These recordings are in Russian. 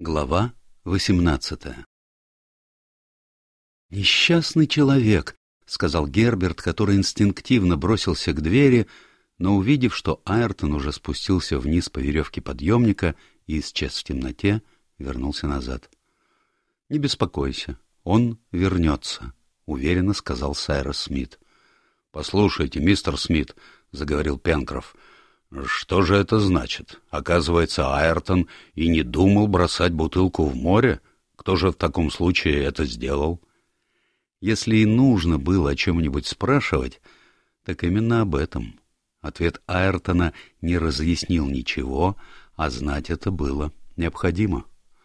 Глава восемнадцатая «Несчастный человек», — сказал Герберт, который инстинктивно бросился к двери, но, увидев, что Айртон уже спустился вниз по веревке подъемника и исчез в темноте, вернулся назад. «Не беспокойся, он вернется», — уверенно сказал Сайрос Смит. «Послушайте, мистер Смит», — заговорил Пенкроф, — что же это значит? Оказывается, Айртон и не думал бросать бутылку в море? Кто же в таком случае это сделал? Если и нужно было о чем-нибудь спрашивать, так именно об этом. Ответ Айртона не разъяснил ничего, а знать это было необходимо.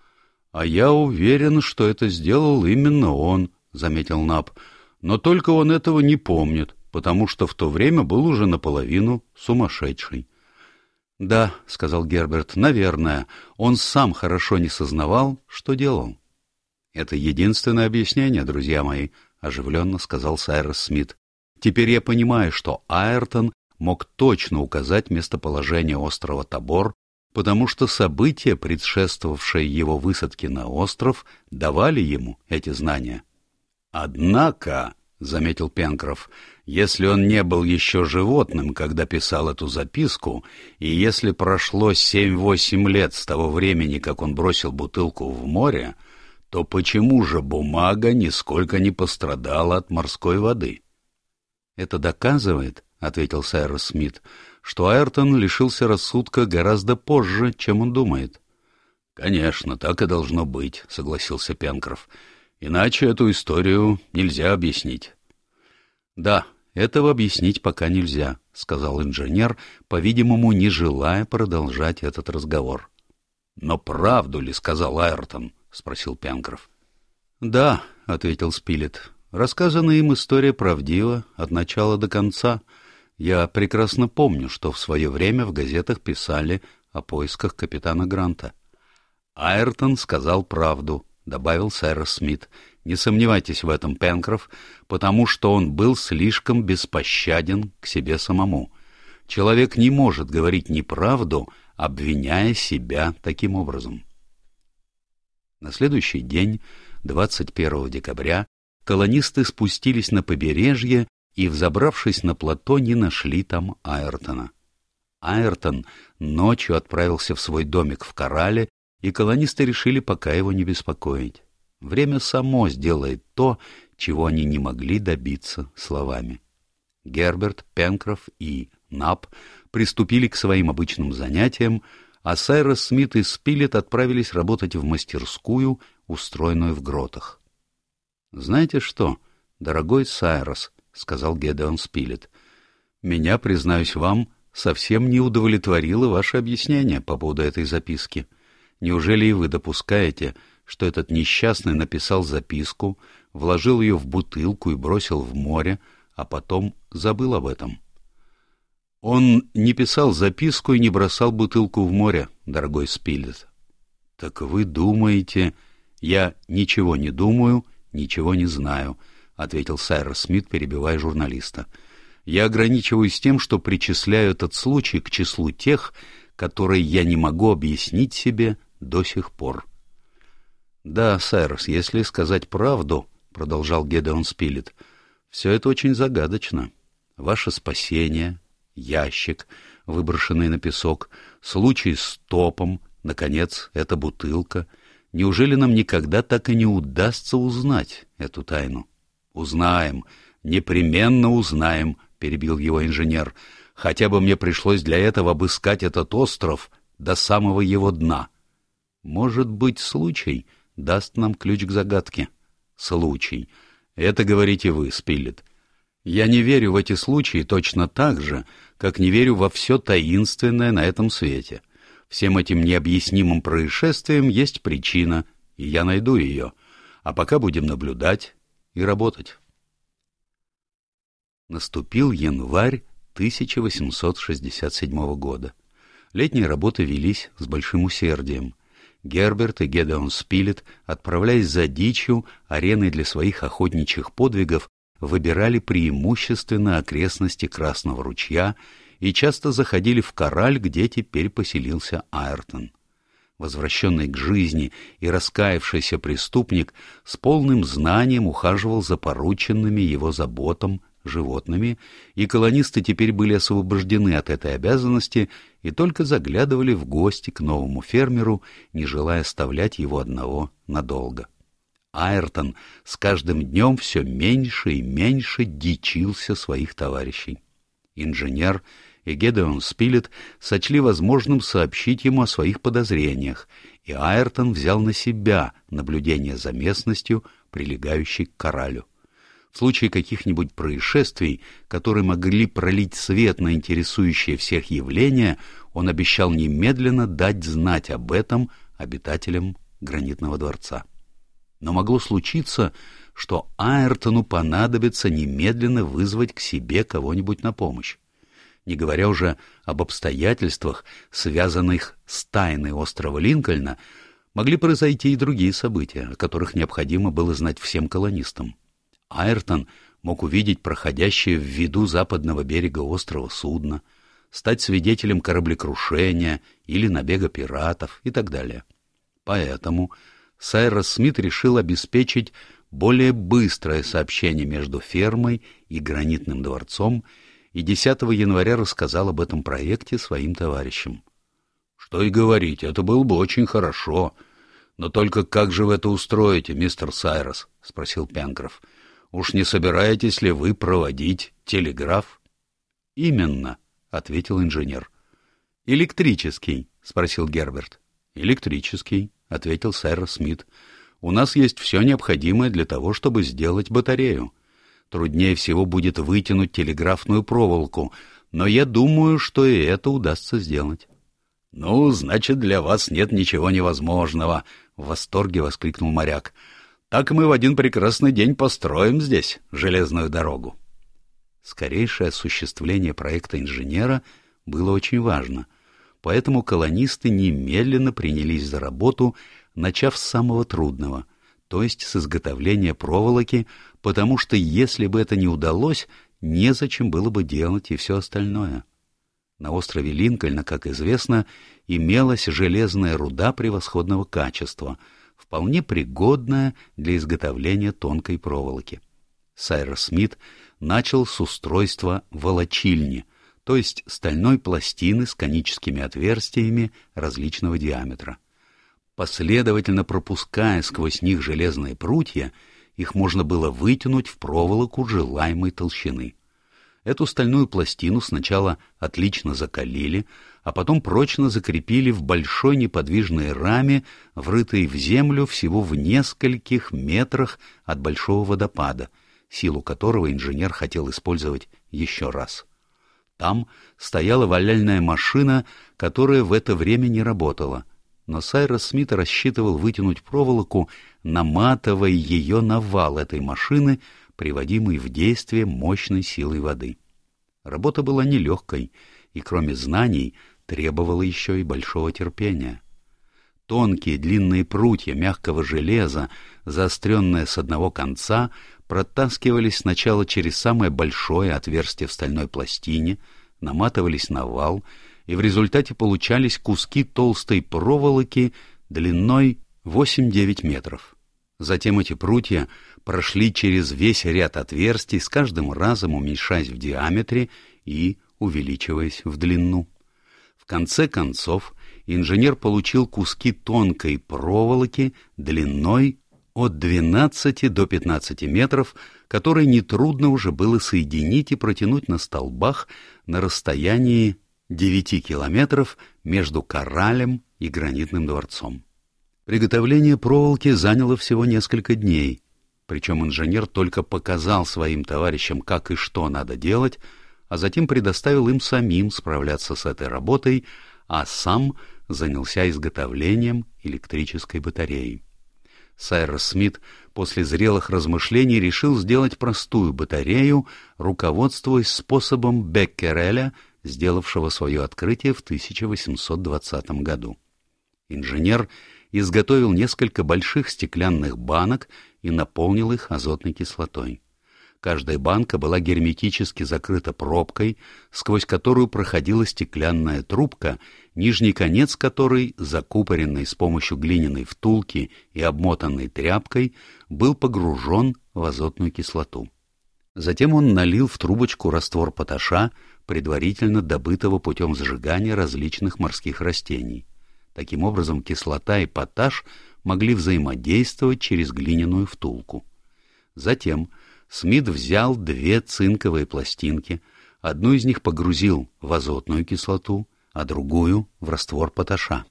— А я уверен, что это сделал именно он, — заметил Наб. — Но только он этого не помнит, потому что в то время был уже наполовину сумасшедший. — Да, — сказал Герберт, — наверное. Он сам хорошо не сознавал, что делал. — Это единственное объяснение, друзья мои, — оживленно сказал Сайрос Смит. — Теперь я понимаю, что Айртон мог точно указать местоположение острова Табор, потому что события, предшествовавшие его высадке на остров, давали ему эти знания. — Однако, — заметил Пенкроф, — если он не был еще животным, когда писал эту записку, и если прошло семь-восемь лет с того времени, как он бросил бутылку в море, то почему же бумага нисколько не пострадала от морской воды? — Это доказывает, — ответил Сайрос Смит, — что Айртон лишился рассудка гораздо позже, чем он думает. — Конечно, так и должно быть, — согласился Пенкроф. Иначе эту историю нельзя объяснить. — Да, этого объяснить пока нельзя, — сказал инженер, по-видимому, не желая продолжать этот разговор. — Но правду ли сказал Айртон? — спросил Пенкроф. — Да, — ответил Спилет. — Рассказанная им история правдива от начала до конца. Я прекрасно помню, что в свое время в газетах писали о поисках капитана Гранта. Айртон сказал правду, добавил Сайрос Смит. Не сомневайтесь в этом, Пенкроф, потому что он был слишком беспощаден к себе самому. Человек не может говорить неправду, обвиняя себя таким образом. На следующий день, 21 декабря, колонисты спустились на побережье и, взобравшись на плато, не нашли там Айртона. Айртон ночью отправился в свой домик в Корале и колонисты решили пока его не беспокоить. Время само сделает то, чего они не могли добиться словами. Герберт, Пенкроф и Нап приступили к своим обычным занятиям, а Сайрос Смит и Спилет отправились работать в мастерскую, устроенную в гротах. — Знаете что, дорогой Сайрос, — сказал Гедеон Спилет, — меня, признаюсь вам, совсем не удовлетворило ваше объяснение по поводу этой записки. — Неужели и вы допускаете, что этот несчастный написал записку, вложил ее в бутылку и бросил в море, а потом забыл об этом? Он не писал записку и не бросал бутылку в море, дорогой Спилет. Так вы думаете... Я ничего не думаю, ничего не знаю, — ответил Сайрос Смит, перебивая журналиста. Я ограничиваюсь тем, что причисляю этот случай к числу тех, которые я не могу объяснить себе до сих пор. — Да, Сайрос, если сказать правду, — продолжал Гедеон Спилет, — все это очень загадочно. Ваше спасение, ящик, выброшенный на песок, случай с топом, наконец, эта бутылка. Неужели нам никогда так и не удастся узнать эту тайну? — Узнаем, непременно узнаем, — перебил его инженер. — Хотя бы мне пришлось для этого обыскать этот остров до самого его дна. — может быть, случай даст нам ключ к загадке. Случай. Это говорите вы, Спиллет. Я не верю в эти случаи точно так же, как не верю во все таинственное на этом свете. Всем этим необъяснимым происшествиям есть причина, и я найду ее. А пока будем наблюдать и работать. Наступил январь 1867 года. Летние работы велись с большим усердием. Герберт и Гедеон Спилет, отправляясь за дичью, ареной для своих охотничьих подвигов, выбирали преимущественно окрестности Красного ручья и часто заходили в Кораль, где теперь поселился Айртон. Возвращенный к жизни и раскаявшийся преступник с полным знанием ухаживал за порученными его заботам животными, и колонисты теперь были освобождены от этой обязанности и только заглядывали в гости к новому фермеру, не желая оставлять его одного надолго. Айртон с каждым днем все меньше и меньше дичился своих товарищей. Инженер и Гедеон Спилет сочли возможным сообщить ему о своих подозрениях, и Айртон взял на себя наблюдение за местностью, прилегающей к коралю. В случае каких-нибудь происшествий, которые могли пролить свет на интересующие всех явления, он обещал немедленно дать знать об этом обитателям гранитного дворца. Но могло случиться, что Айртону понадобится немедленно вызвать к себе кого-нибудь на помощь. Не говоря уже об обстоятельствах, связанных с тайной острова Линкольна, могли произойти и другие события, о которых необходимо было знать всем колонистам. Айртон мог увидеть проходящее в виду западного берега острова судно, стать свидетелем кораблекрушения или набега пиратов и так далее. Поэтому Сайрос Смит решил обеспечить более быстрое сообщение между фермой и гранитным дворцом и 10 января рассказал об этом проекте своим товарищам. — Что и говорить, это было бы очень хорошо. Но только как же вы это устроите, мистер Сайрос? — спросил Пенкроф. — Уж не собираетесь ли вы проводить телеграф? — Именно, — ответил инженер. — Электрический, — спросил Герберт. — Электрический, — ответил сэр Смит. — У нас есть все необходимое для того, чтобы сделать батарею. Труднее всего будет вытянуть телеграфную проволоку, но я думаю, что и это удастся сделать. — Ну, значит, для вас нет ничего невозможного, — в восторге воскликнул моряк. Так мы в один прекрасный день построим здесь железную дорогу. Скорейшее осуществление проекта инженера было очень важно, поэтому колонисты немедленно принялись за работу, начав с самого трудного, то есть с изготовления проволоки, потому что если бы это не удалось, незачем было бы делать и все остальное. На острове Линкольна, как известно, имелась железная руда превосходного качества — вполне пригодная для изготовления тонкой проволоки. Сайрос Смит начал с устройства волочильни, то есть стальной пластины с коническими отверстиями различного диаметра. Последовательно пропуская сквозь них железные прутья, их можно было вытянуть в проволоку желаемой толщины. Эту стальную пластину сначала отлично закалили, а потом прочно закрепили в большой неподвижной раме, врытой в землю всего в нескольких метрах от большого водопада, силу которого инженер хотел использовать еще раз. Там стояла валяльная машина, которая в это время не работала, но Сайрос Смит рассчитывал вытянуть проволоку, наматывая ее на вал этой машины, приводимый в действие мощной силой воды. Работа была нелегкой, и кроме знаний требовала еще и большого терпения. Тонкие длинные прутья мягкого железа, заостренные с одного конца, протаскивались сначала через самое большое отверстие в стальной пластине, наматывались на вал, и в результате получались куски толстой проволоки длиной 8-9 метров. Затем эти прутья прошли через весь ряд отверстий, с каждым разом уменьшаясь в диаметре и увеличиваясь в длину. В конце концов, инженер получил куски тонкой проволоки длиной от 12 до 15 метров, которые нетрудно уже было соединить и протянуть на столбах на расстоянии 9 километров между коралем и гранитным дворцом. Приготовление проволоки заняло всего несколько дней, причем инженер только показал своим товарищам, как и что надо делать, а затем предоставил им самим справляться с этой работой, а сам занялся изготовлением электрической батареи. Сайрос Смит после зрелых размышлений решил сделать простую батарею, руководствуясь способом Беккереля, сделавшего свое открытие в 1820 году. Инженер изготовил несколько больших стеклянных банок и наполнил их азотной кислотой. Каждая банка была герметически закрыта пробкой, сквозь которую проходила стеклянная трубка, нижний конец которой, закупоренный с помощью глиняной втулки и обмотанной тряпкой, был погружен в азотную кислоту. Затем он налил в трубочку раствор поташа, предварительно добытого путем сжигания различных морских растений. Таким образом, кислота и поташ могли взаимодействовать через глиняную втулку. Затем Смит взял две цинковые пластинки, одну из них погрузил в азотную кислоту, а другую — в раствор поташа.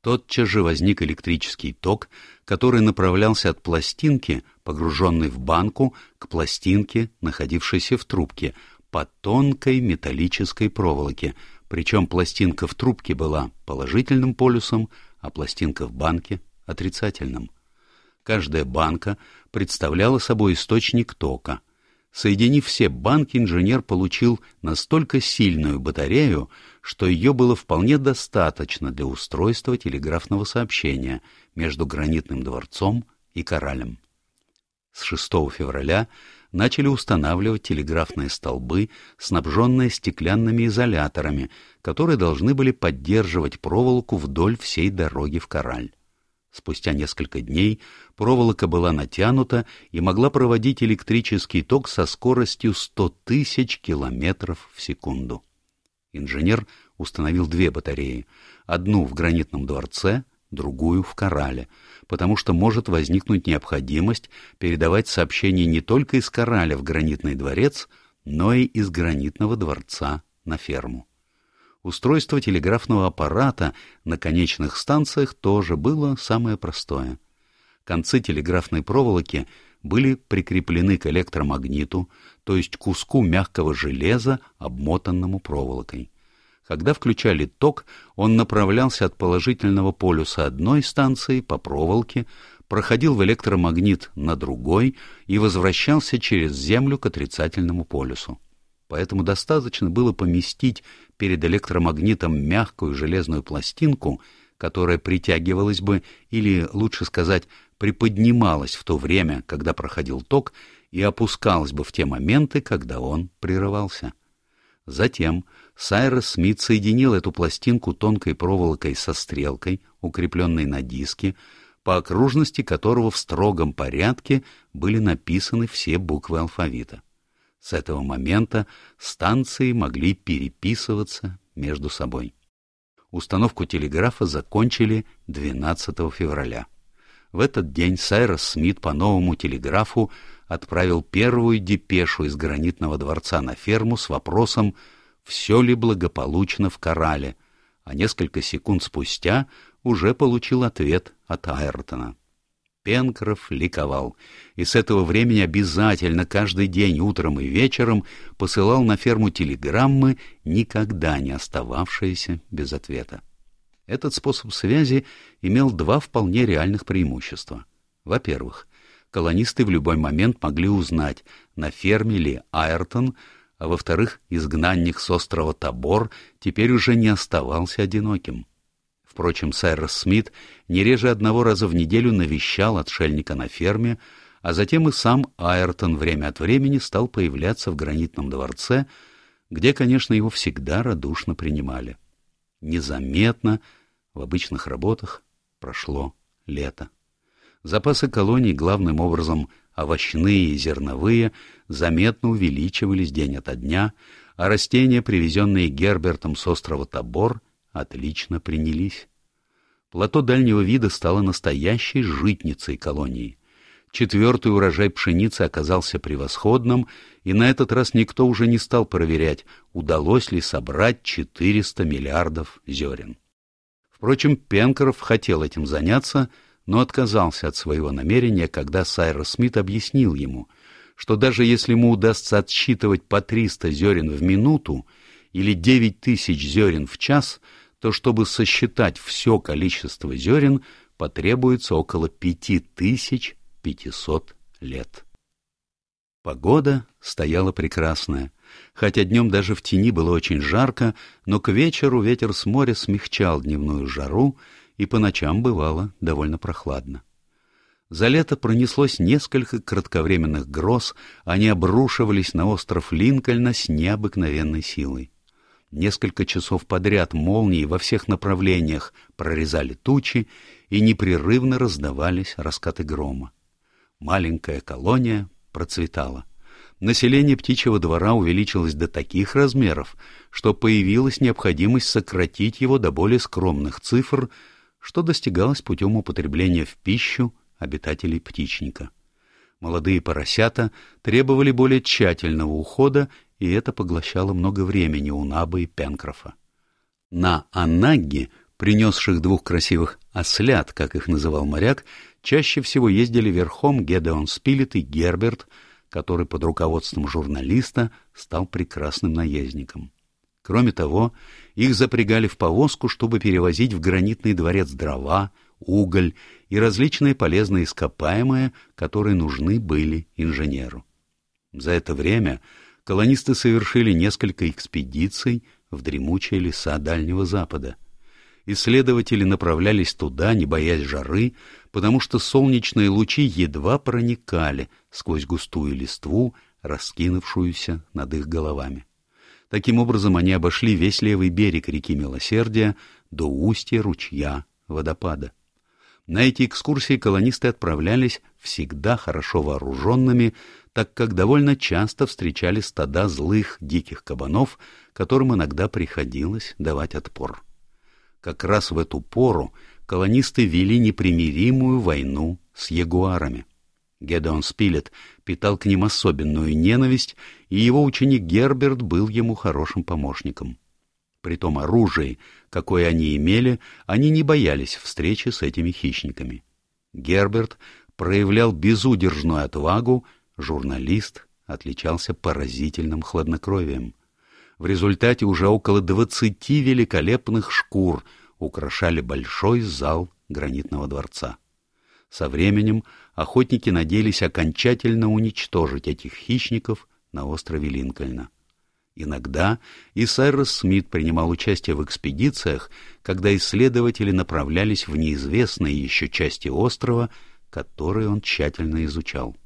Тотчас же возник электрический ток, который направлялся от пластинки, погруженной в банку, к пластинке, находившейся в трубке, по тонкой металлической проволоке, причем пластинка в трубке была положительным полюсом, а пластинка в банке — отрицательным. Каждая банка представляла собой источник тока. Соединив все банки, инженер получил настолько сильную батарею, что ее было вполне достаточно для устройства телеграфного сообщения между Гранитным дворцом и Коралем. С 6 февраля начали устанавливать телеграфные столбы, снабженные стеклянными изоляторами, которые должны были поддерживать проволоку вдоль всей дороги в Кораль. Спустя несколько дней проволока была натянута и могла проводить электрический ток со скоростью 100 тысяч километров в секунду. Инженер установил две батареи, одну в гранитном дворце, другую в Корале, потому что может возникнуть необходимость передавать сообщения не только из Кораля в гранитный дворец, но и из гранитного дворца на ферму. Устройство телеграфного аппарата на конечных станциях тоже было самое простое. Концы телеграфной проволоки были прикреплены к электромагниту, то есть куску мягкого железа, обмотанному проволокой. Когда включали ток, он направлялся от положительного полюса одной станции по проволоке, проходил в электромагнит на другой и возвращался через Землю к отрицательному полюсу поэтому достаточно было поместить перед электромагнитом мягкую железную пластинку, которая притягивалась бы, или, лучше сказать, приподнималась в то время, когда проходил ток, и опускалась бы в те моменты, когда он прерывался. Затем Сайрос Смит соединил эту пластинку тонкой проволокой со стрелкой, укрепленной на диске, по окружности которого в строгом порядке были написаны все буквы алфавита. С этого момента станции могли переписываться между собой. Установку телеграфа закончили 12 февраля. В этот день Сайрос Смит по новому телеграфу отправил первую депешу из гранитного дворца на ферму с вопросом «Все ли благополучно в Корале?», а несколько секунд спустя уже получил ответ от Айртона. Пенкроф ликовал, и с этого времени обязательно каждый день утром и вечером посылал на ферму телеграммы, никогда не остававшиеся без ответа. Этот способ связи имел два вполне реальных преимущества. Во-первых, колонисты в любой момент могли узнать, на ферме ли Айртон, а во-вторых, изгнанник с острова Табор теперь уже не оставался одиноким. Впрочем, Сайрос Смит не реже одного раза в неделю навещал отшельника на ферме, а затем и сам Айртон время от времени стал появляться в гранитном дворце, где, конечно, его всегда радушно принимали. Незаметно в обычных работах прошло лето. Запасы колоний, главным образом овощные и зерновые, заметно увеличивались день ото дня, а растения, привезенные Гербертом с острова Табор, отлично принялись. Плато дальнего вида стало настоящей житницей колонии. Четвертый урожай пшеницы оказался превосходным, и на этот раз никто уже не стал проверять, удалось ли собрать 400 миллиардов зерен. Впрочем, Пенкроф хотел этим заняться, но отказался от своего намерения, когда Сайрос Смит объяснил ему, что даже если ему удастся отсчитывать по 300 зерен в минуту или 9 тысяч зерен в час — то чтобы сосчитать все количество зерен, потребуется около 5500 лет. Погода стояла прекрасная. Хотя днем даже в тени было очень жарко, но к вечеру ветер с моря смягчал дневную жару, и по ночам бывало довольно прохладно. За лето пронеслось несколько кратковременных гроз, они обрушивались на остров Линкольна с необыкновенной силой. Несколько часов подряд молнии во всех направлениях прорезали тучи и непрерывно раздавались раскаты грома. Маленькая колония процветала. Население птичьего двора увеличилось до таких размеров, что появилась необходимость сократить его до более скромных цифр, что достигалось путем употребления в пищу обитателей птичника. Молодые поросята требовали более тщательного ухода, и это поглощало много времени у Наба и Пенкрофа. На Анагге, принесших двух красивых ослят, как их называл моряк, чаще всего ездили верхом Гедеон Спилет и Герберт, который под руководством журналиста стал прекрасным наездником. Кроме того, их запрягали в повозку, чтобы перевозить в гранитный дворец дрова, уголь и различные полезные ископаемые, которые нужны были инженеру. За это время колонисты совершили несколько экспедиций в дремучие леса Дальнего Запада. Исследователи направлялись туда, не боясь жары, потому что солнечные лучи едва проникали сквозь густую листву, раскинувшуюся над их головами. Таким образом, они обошли весь левый берег реки Милосердия до устья ручья водопада. На эти экскурсии колонисты отправлялись всегда хорошо вооруженными, так как довольно часто встречали стада злых диких кабанов, которым иногда приходилось давать отпор. Как раз в эту пору колонисты вели непримиримую войну с ягуарами. Гедеон Спилет питал к ним особенную ненависть, и его ученик Герберт был ему хорошим помощником. При том оружии, какое они имели, они не боялись встречи с этими хищниками. Герберт проявлял безудержную отвагу, журналист отличался поразительным хладнокровием. В результате уже около двадцати великолепных шкур украшали большой зал гранитного дворца. Со временем охотники надеялись окончательно уничтожить этих хищников на острове Линкольна. Иногда и Сайрос Смит принимал участие в экспедициях, когда исследователи направлялись в неизвестные еще части острова, которые он тщательно изучал.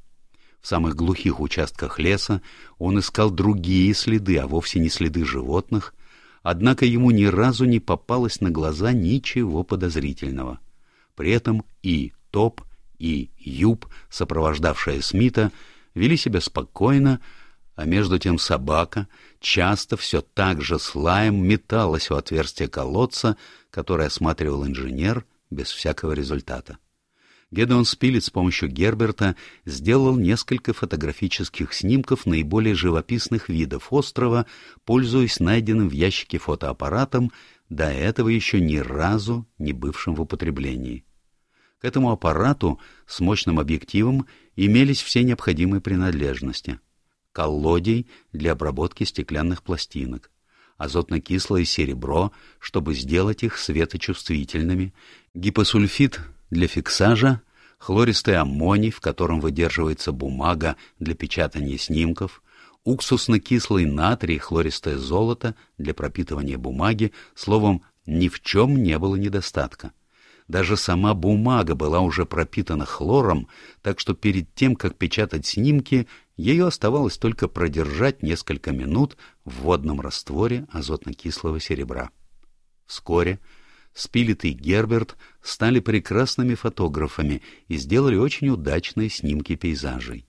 В самых глухих участках леса он искал другие следы, а вовсе не следы животных, однако ему ни разу не попалось на глаза ничего подозрительного. При этом и Топ, и Юб, сопровождавшая Смита, вели себя спокойно, а между тем собака часто все так же с лаем металась у отверстия колодца, которое осматривал инженер без всякого результата. Гедеон Спилет с помощью Герберта сделал несколько фотографических снимков наиболее живописных видов острова, пользуясь найденным в ящике фотоаппаратом, до этого еще ни разу не бывшим в употреблении. К этому аппарату с мощным объективом имелись все необходимые принадлежности — коллодий для обработки стеклянных пластинок, азотно-кислое серебро, чтобы сделать их светочувствительными, гипосульфид для фиксажа, хлористый аммоний, в котором выдерживается бумага для печатания снимков, уксусно-кислый натрий, хлористое золото для пропитывания бумаги, словом, ни в чем не было недостатка. Даже сама бумага была уже пропитана хлором, так что перед тем, как печатать снимки, ее оставалось только продержать несколько минут в водном растворе азотно-кислого серебра. Вскоре Спилет и Герберт стали прекрасными фотографами и сделали очень удачные снимки пейзажей.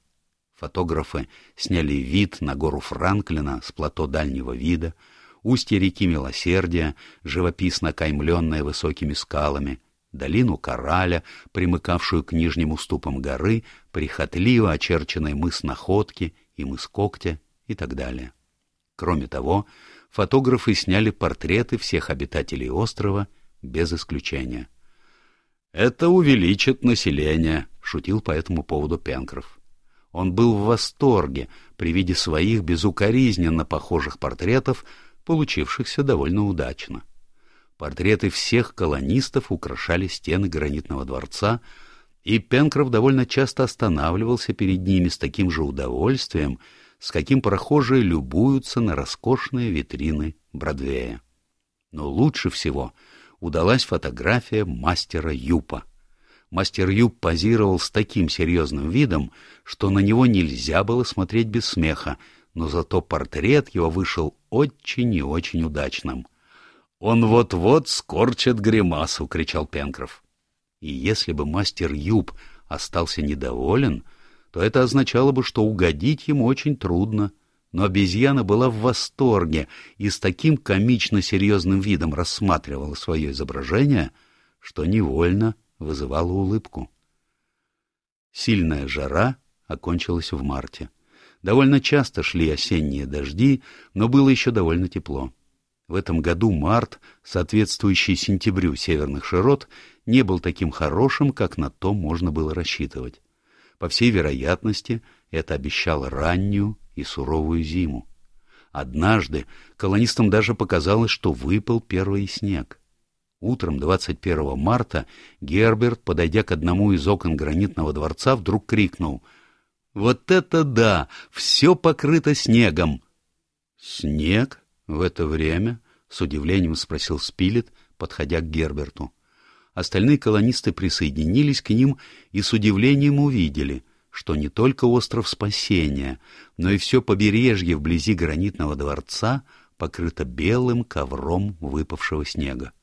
Фотографы сняли вид на гору Франклина с плато дальнего вида, устье реки Милосердия, живописно каймленное высокими скалами, долину Кораля, примыкавшую к нижним уступам горы, прихотливо очерченный мыс Находки и мыс Когтя и так далее. Кроме того, фотографы сняли портреты всех обитателей острова без исключения. «Это увеличит население», — шутил по этому поводу Пенкроф. Он был в восторге при виде своих безукоризненно похожих портретов, получившихся довольно удачно. Портреты всех колонистов украшали стены гранитного дворца, и Пенкроф довольно часто останавливался перед ними с таким же удовольствием, с каким прохожие любуются на роскошные витрины Бродвея. Но лучше всего удалась фотография мастера Юпа. Мастер Юб позировал с таким серьезным видом, что на него нельзя было смотреть без смеха, но зато портрет его вышел очень и очень удачным. «Он вот-вот скорчит гримасу!» — кричал Пенкроф. И если бы мастер Юб остался недоволен, то это означало бы, что угодить ему очень трудно. Но обезьяна была в восторге и с таким комично серьезным видом рассматривала свое изображение, что невольно вызывала улыбку. Сильная жара окончилась в марте. Довольно часто шли осенние дожди, но было еще довольно тепло. В этом году март, соответствующий сентябрю северных широт, не был таким хорошим, как на то можно было рассчитывать. По всей вероятности, это обещало раннюю и суровую зиму. Однажды колонистам даже показалось, что выпал первый снег. Утром 21 марта Герберт, подойдя к одному из окон гранитного дворца, вдруг крикнул «Вот это да! Все покрыто снегом!» «Снег? В это время?» — с удивлением спросил Спилет, подходя к Герберту. Остальные колонисты присоединились к ним и с удивлением увидели, что не только остров Спасения, но и все побережье вблизи гранитного дворца покрыто белым ковром выпавшего снега.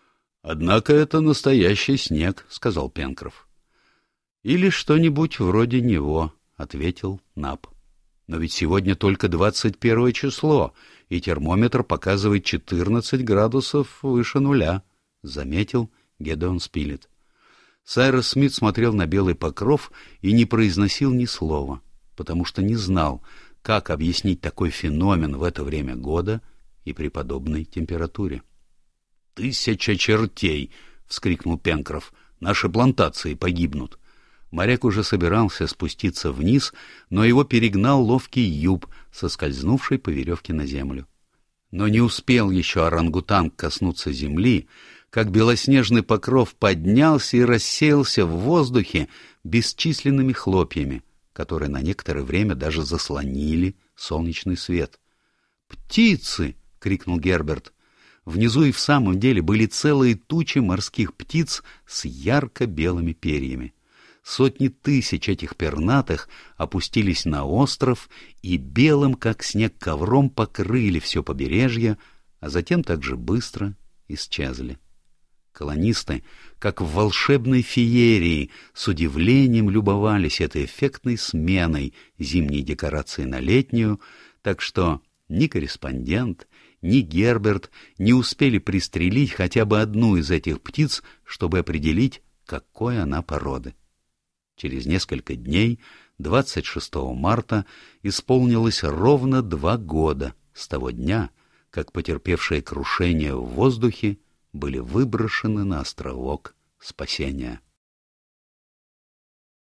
— Однако это настоящий снег, — сказал Пенкроф. — Или что-нибудь вроде него, — ответил Наб. — Но ведь сегодня только двадцать первое число, и термометр показывает четырнадцать градусов выше нуля, — заметил Гедеон Спилет. Сайрос Смит смотрел на белый покров и не произносил ни слова, потому что не знал, как объяснить такой феномен в это время года и при подобной температуре. «Тысяча чертей!» — вскрикнул Пенкроф. «Наши плантации погибнут!» Моряк уже собирался спуститься вниз, но его перегнал ловкий юб, соскользнувший по веревке на землю. Но не успел еще орангутанг коснуться земли, как белоснежный покров поднялся и рассеялся в воздухе бесчисленными хлопьями, которые на некоторое время даже заслонили солнечный свет. «Птицы!» — крикнул Герберт. Внизу и в самом деле были целые тучи морских птиц с ярко-белыми перьями. Сотни тысяч этих пернатых опустились на остров и белым, как снег, ковром покрыли все побережье, а затем так же быстро исчезли. Колонисты, как в волшебной феерии, с удивлением любовались этой эффектной сменой зимней декорации на летнюю, так что ни корреспондент, ни Герберт не успели пристрелить хотя бы одну из этих птиц, чтобы определить, какой она породы. Через несколько дней, 26 марта, исполнилось ровно два года с того дня, как потерпевшее крушение в воздухе были выброшены на островок спасения.